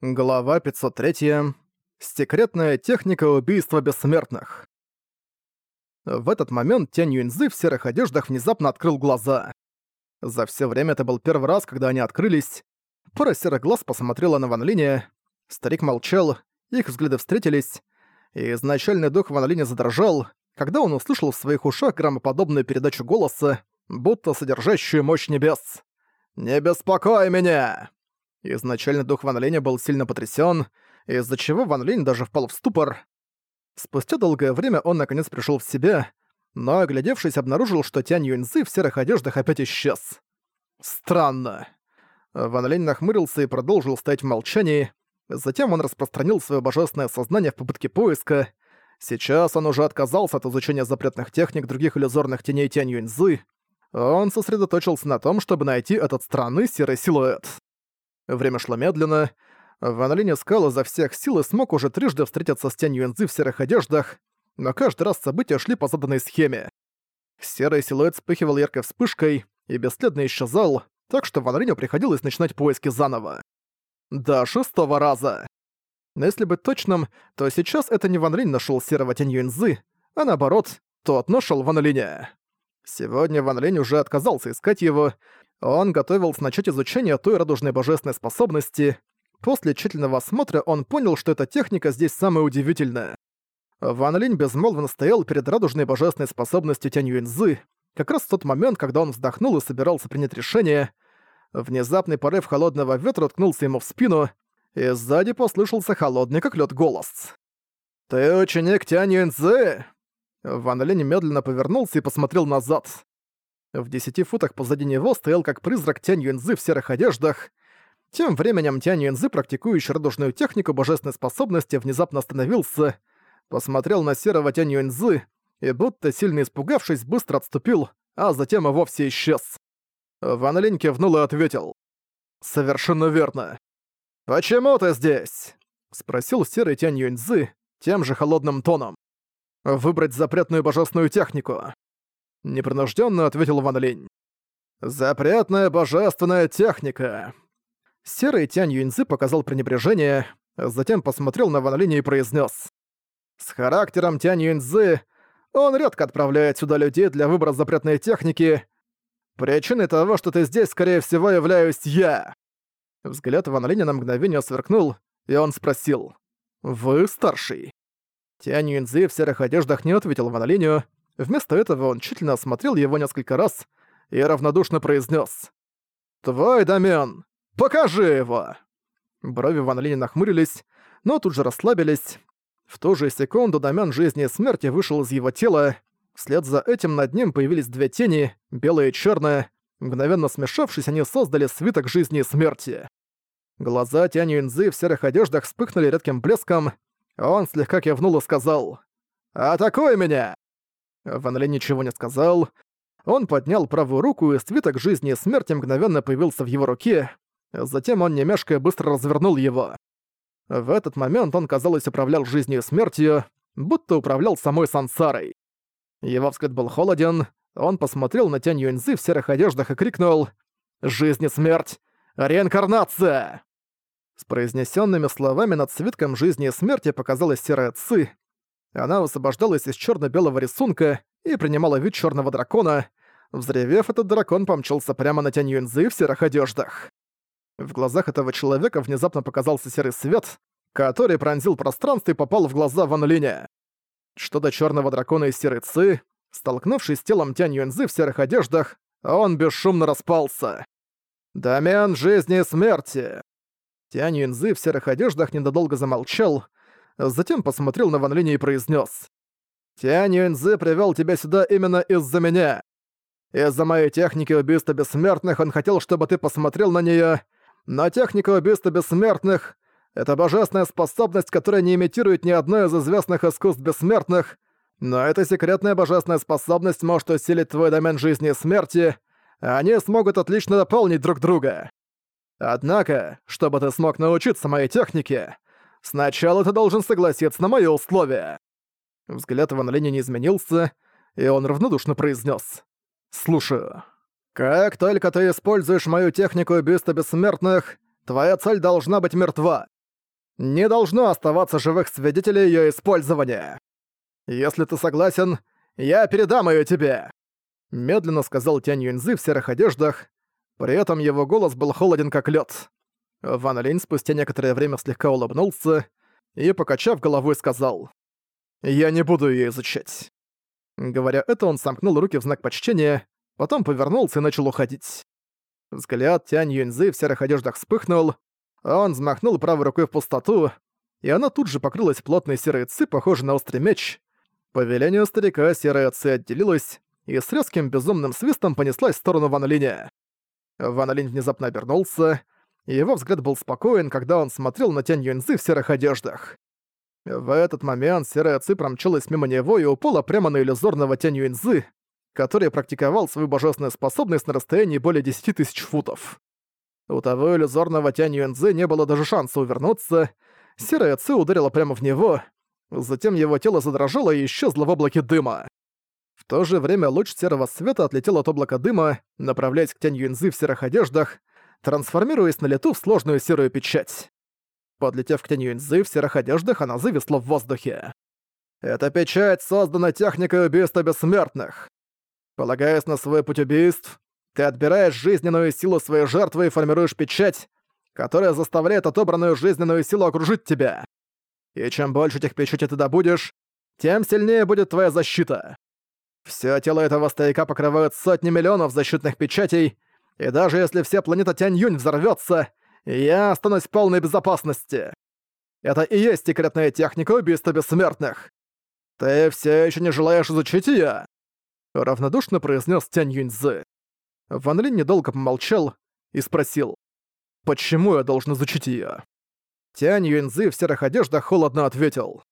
Глава 503. Секретная техника убийства бессмертных. В этот момент Тянь Юньзы в серых одеждах внезапно открыл глаза. За все время это был первый раз, когда они открылись. Пара серых глаз посмотрела на Ван Линя. Старик молчал, их взгляды встретились, и изначальный дух Ван Линя задрожал, когда он услышал в своих ушах громоподобную передачу голоса, будто содержащую мощь небес. «Не беспокой меня!» Изначально дух Ван Линя был сильно потрясен, из-за чего Ван Линь даже впал в ступор. Спустя долгое время он наконец пришел в себя, но, оглядевшись, обнаружил, что Тянь Юньзы в серых одеждах опять исчез. Странно. Ван Линь нахмурился и продолжил стоять в молчании. Затем он распространил свое божественное сознание в попытке поиска. Сейчас он уже отказался от изучения запретных техник других иллюзорных теней Тянь Юньзы. Он сосредоточился на том, чтобы найти этот странный серый силуэт. Время шло медленно. Ван Линь искал изо всех сил и смог уже трижды встретиться с тенью Энзы в серых одеждах, но каждый раз события шли по заданной схеме. Серый силуэт вспыхивал яркой вспышкой и бесследно исчезал, так что Ван Линю приходилось начинать поиски заново. До шестого раза. Но если быть точным, то сейчас это не Ван Линь нашёл серого тень Юньзы, а наоборот, тот нашёл Ван Линя. Сегодня Ван Линь уже отказался искать его, он готовился начать изучение той радужной божественной способности. После тщательного осмотра он понял, что эта техника здесь самая удивительная. Ван Линь безмолвно стоял перед радужной божественной способностью Тянь Юньзы, как раз в тот момент, когда он вздохнул и собирался принять решение. Внезапный порыв холодного ветра ткнулся ему в спину, и сзади послышался холодный, как лед голос. «Ты ученик Тянь Юньзы?» Ван Линь медленно повернулся и посмотрел назад. В десяти футах позади него стоял как призрак Тянь Юнзы в серых одеждах. Тем временем Тянь Юнзы, практикующий радужную технику божественной способности, внезапно остановился, посмотрел на серого Тянь Юнзы и, будто сильно испугавшись, быстро отступил, а затем и вовсе исчез. Ван Линь кивнул и ответил. «Совершенно верно». «Почему ты здесь?» — спросил серый Тянь Юньзы тем же холодным тоном. «Выбрать запретную божественную технику». Непринужденно ответил Ван Линь. «Запретная божественная техника!» Серый Тянь Юньзы показал пренебрежение, затем посмотрел на Ван Линя и произнес: «С характером Тянь Юньзы он редко отправляет сюда людей для выбора запретной техники. Причиной того, что ты здесь, скорее всего, являюсь я!» Взгляд Ван Линя на мгновение сверкнул, и он спросил. «Вы старший?» Тянь Юньзы в серых одеждах не ответил Ван Линю, Вместо этого он тщательно осмотрел его несколько раз и равнодушно произнес: «Твой домен! Покажи его!» Брови Ван Линь нахмурились, но тут же расслабились. В ту же секунду домен жизни и смерти вышел из его тела. Вслед за этим над ним появились две тени, белая и черная. Мгновенно смешавшись, они создали свиток жизни и смерти. Глаза Тянь Юнзы в серых одеждах вспыхнули редким блеском. Он слегка кивнул и сказал «Атакуй меня!» Ван Ли ничего не сказал. Он поднял правую руку, и свиток жизни и смерти мгновенно появился в его руке. Затем он, не мешкая, быстро развернул его. В этот момент он, казалось, управлял жизнью и смертью, будто управлял самой сансарой. Его взгляд был холоден, он посмотрел на Тянь Юньзы в серых одеждах и крикнул «Жизнь и смерть! Реинкарнация!» С произнесенными словами над свитком жизни и смерти показалась серая ци, она высвобождалась из черно белого рисунка и принимала вид черного дракона. Взревев, этот дракон помчался прямо на Тянь Юньзы в серых одеждах. В глазах этого человека внезапно показался серый свет, который пронзил пространство и попал в глаза Ван Линя. Что до черного дракона из серой ци, столкнувшись с телом Тянь Юньзы в серых одеждах, он бесшумно распался. «Домен жизни и смерти!» Тянь Юньзы в серых одеждах недолго замолчал, затем посмотрел на Ван Линя и произнес: «Тянь Юньзы привёл тебя сюда именно из-за меня. Из-за моей техники убийства бессмертных он хотел, чтобы ты посмотрел на неё, но техника убийства бессмертных — это божественная способность, которая не имитирует ни одно из известных искусств бессмертных, но эта секретная божественная способность может усилить твой домен жизни и смерти, они смогут отлично дополнить друг друга. Однако, чтобы ты смог научиться моей технике, Сначала ты должен согласиться на мои условия». Взгляд Ван Линя не изменился, и он равнодушно произнес: «Слушаю. Как только ты используешь мою технику убийства бессмертных, твоя цель должна быть мертва. Не должно оставаться живых свидетелей её использования. Если ты согласен, я передам её тебе!» Медленно сказал Тянь Юньзы в серых одеждах, при этом его голос был холоден как лед. Ван Линь спустя некоторое время слегка улыбнулся и, покачав головой, сказал «Я не буду её изучать». Говоря это, он сомкнул руки в знак почтения, потом повернулся и начал уходить. Взгляд Тянь Юньзы в серых одеждах вспыхнул, а он взмахнул правой рукой в пустоту, и она тут же покрылась плотной серой ци, похожей на острый меч. По велению старика серая ци отделилась и с резким безумным свистом понеслась в сторону Ван Линя. Ван Линь внезапно обернулся, его взгляд был спокоен, когда он смотрел на Тянь Юньзы в серых одеждах. В этот момент серая ци промчалась мимо него и упала прямо на иллюзорного Тянь Юньзы, который практиковал свою божественную способность на расстоянии более 10 тысяч футов. У того иллюзорного Тянь Юньзы не было даже шанса увернуться, серая ци ударила прямо в него, затем его тело задрожало и исчезло в облаке дыма. В то же время луч серого света отлетел от облака дыма, направляясь к Тянь Юньзы в серых одеждах, трансформируясь на лету в сложную серую печать. Подлетев к Тянь Юньзы в серых одеждах, она зависла в воздухе. «Эта печать создана техникой убийства бессмертных. Полагаясь на свой путь убийств, ты отбираешь жизненную силу своей жертвы и формируешь печать, которая заставляет отобранную жизненную силу окружить тебя. И чем больше этих печатей ты добудешь, тем сильнее будет твоя защита. Всё тело этого стояка покрывают сотни миллионов защитных печатей, и даже если вся планета Тянь-Юнь взорвётся, я останусь в полной безопасности. Это и есть секретная техника убийства бессмертных. Ты все еще не желаешь изучить её? Равнодушно произнес Тянь Юньзы. Ван Линь недолго помолчал и спросил, «Почему я должен изучить её?» Тянь Юньзы в серых одеждах холодно ответил.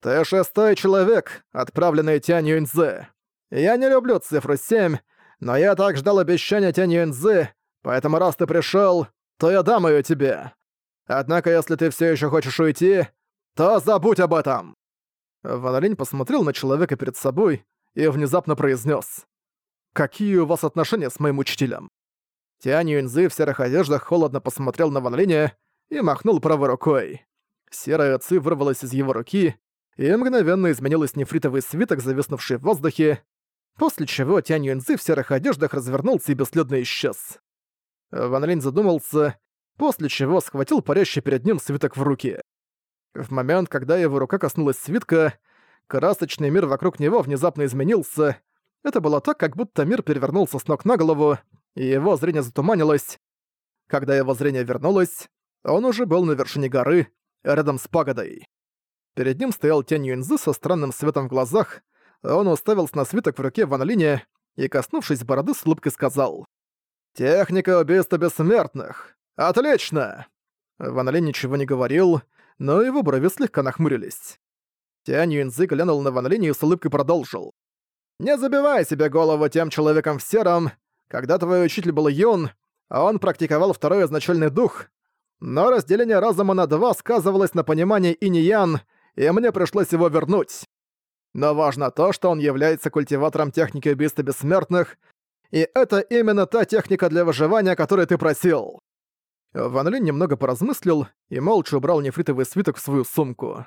«Ты шестой человек, отправленный Тянь Юньзы. Я не люблю цифру 7, но я так ждал обещания Тянь Юньзы, поэтому раз ты пришёл, то я дам её тебе. Однако если ты всё ещё хочешь уйти, то забудь об этом!» Ван Линь посмотрел на человека перед собой и внезапно произнес: «Какие у вас отношения с моим учителем?» Тянь Юньзы в серых одеждах холодно посмотрел на Ван Линя и махнул правой рукой. Серая ци вырвалась из его руки, и мгновенно изменилась нефритовый свиток, зависнувший в воздухе, после чего Тянь Юньзы в серых одеждах развернулся и бесследно исчез. Ван Линь задумался, после чего схватил парящий перед ним свиток в руки. В момент, когда его рука коснулась свитка, красочный мир вокруг него внезапно изменился. Это было так, как будто мир перевернулся с ног на голову, и его зрение затуманилось. Когда его зрение вернулось, он уже был на вершине горы, рядом с пагодой. Перед ним стоял тень Юньзы со странным светом в глазах, он уставился на свиток в руке Ван Линя и, коснувшись бороды, с улыбкой сказал «Техника убийства бессмертных! Отлично!» Ван Линь ничего не говорил, но его брови слегка нахмурились. Тянь Юньзы глянул на Ван Линь и с улыбкой продолжил. «Не забивай себе голову тем человеком в сером. Когда твой учитель был юн, он практиковал второй изначальный дух, но разделение разума на два сказывалось на понимании инь-ян, и мне пришлось его вернуть. Но важно то, что он является культиватором техники убийства бессмертных, и это именно та техника для выживания, о которой ты просил». Ван Линь немного поразмыслил и молча убрал нефритовый свиток в свою сумку.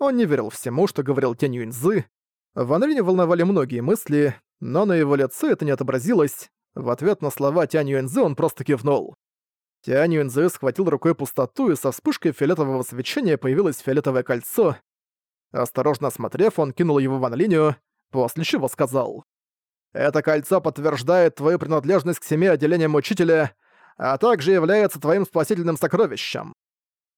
Он не верил всему, что говорил Тянь Юньзы. Ван Линя волновали многие мысли, но на его лице это не отобразилось. В ответ на слова Тянь Юньзы он просто кивнул. Тянь Юньзы схватил рукой пустоту, и со вспышкой фиолетового свечения появилось фиолетовое кольцо. Осторожно осмотрев, он кинул его Ван Линю, после чего сказал. «Это кольцо подтверждает твою принадлежность к семи отделениям Учителя, а также является твоим спасительным сокровищем.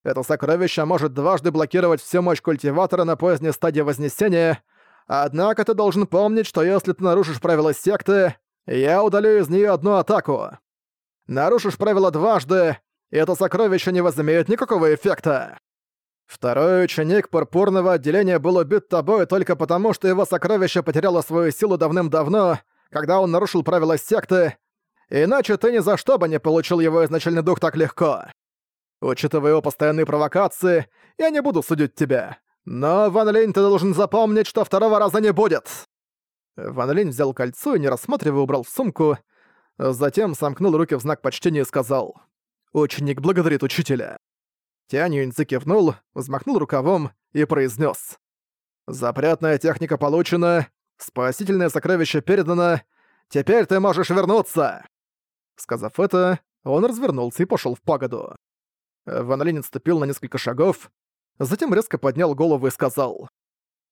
Это сокровище может дважды блокировать всю мощь культиватора на поздней стадии Вознесения, однако ты должен помнить, что если ты нарушишь правила секты, я удалю из нее одну атаку. Нарушишь правила дважды, и это сокровище не возымеет никакого эффекта. Второй ученик пурпурного отделения был убит тобой только потому, что его сокровище потеряло свою силу давным-давно, когда он нарушил правила секты, иначе ты ни за что бы не получил его изначальный дух так легко. Учитывая его постоянные провокации, я не буду судить тебя. Но, Ван Линь, ты должен запомнить, что второго раза не будет!» Ван Линь взял кольцо и, не рассматривая, убрал в сумку. Затем сомкнул руки в знак почтения и сказал. «Ученик благодарит учителя». Тянь Юньцзи кивнул, взмахнул рукавом и произнес: «Запретная техника получена, спасительное сокровище передано, теперь ты можешь вернуться!» Сказав это, он развернулся и пошел в пагоду. Ван Линь отступил на несколько шагов, затем резко поднял голову и сказал.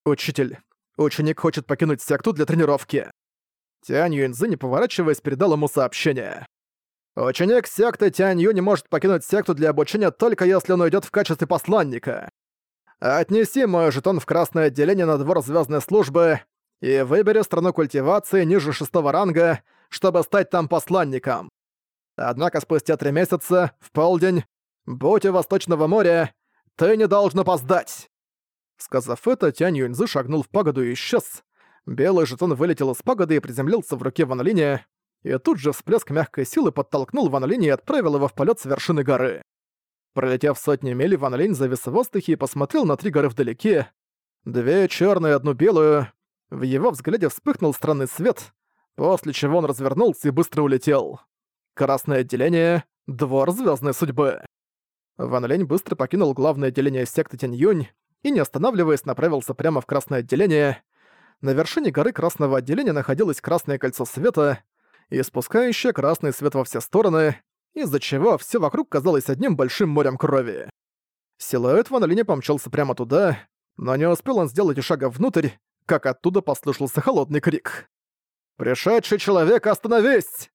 «Учитель, ученик хочет покинуть секту для тренировки». Тянь Юньзы, не поворачиваясь, передал ему сообщение. Ученик секты Тянью не может покинуть секту для обучения только если он уйдет в качестве посланника. Отнеси мой жетон в красное отделение на двор звездной службы и выбери страну культивации ниже шестого ранга, чтобы стать там посланником. Однако спустя три месяца, в полдень, будь у Восточного моря, ты не должен опоздать!» Сказав это, Тянь Юньзы шагнул в пагоду и исчез. Белый жетон вылетел из пагоды и приземлился в руке Ван Линя и тут же всплеск мягкой силы подтолкнул Ван Линь и отправил его в полет с вершины горы. Пролетев сотни миль, Ван Линь завис в воздухе и посмотрел на три горы вдалеке. Две черные, одну белую. В его взгляде вспыхнул странный свет, после чего он развернулся и быстро улетел. Красное отделение — двор звездной судьбы. Ван Линь быстро покинул главное отделение секты Тянь-Юнь и, не останавливаясь, направился прямо в красное отделение. На вершине горы красного отделения находилось красное кольцо света, и спускающая красный свет во все стороны, из-за чего все вокруг казалось одним большим морем крови. Силуэт Ван Линя помчался прямо туда, но не успел он сделать и шага внутрь, как оттуда послышался холодный крик. «Пришедший человек, остановись!»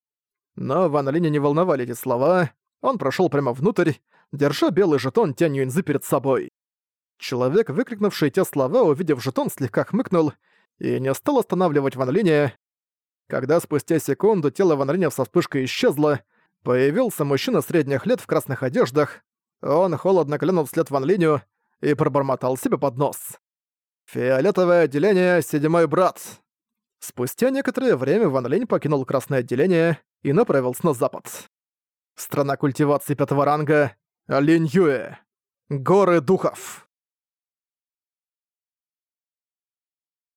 Но Ван Линя не волновали эти слова, он прошел прямо внутрь, держа белый жетон Тянь Юньзы перед собой. Человек, выкрикнувший те слова, увидев жетон, слегка хмыкнул и не стал останавливать Ван Линя, когда спустя секунду тело Ван Линя со вспышкой исчезло, появился мужчина средних лет в красных одеждах. Он холодно глянул вслед Ван Линю и пробормотал себе под нос. «Фиолетовое отделение, седьмой брат». Спустя некоторое время Ван Линь покинул красное отделение и направился на запад. Страна культивации пятого ранга — Линь Юэ. Горы духов.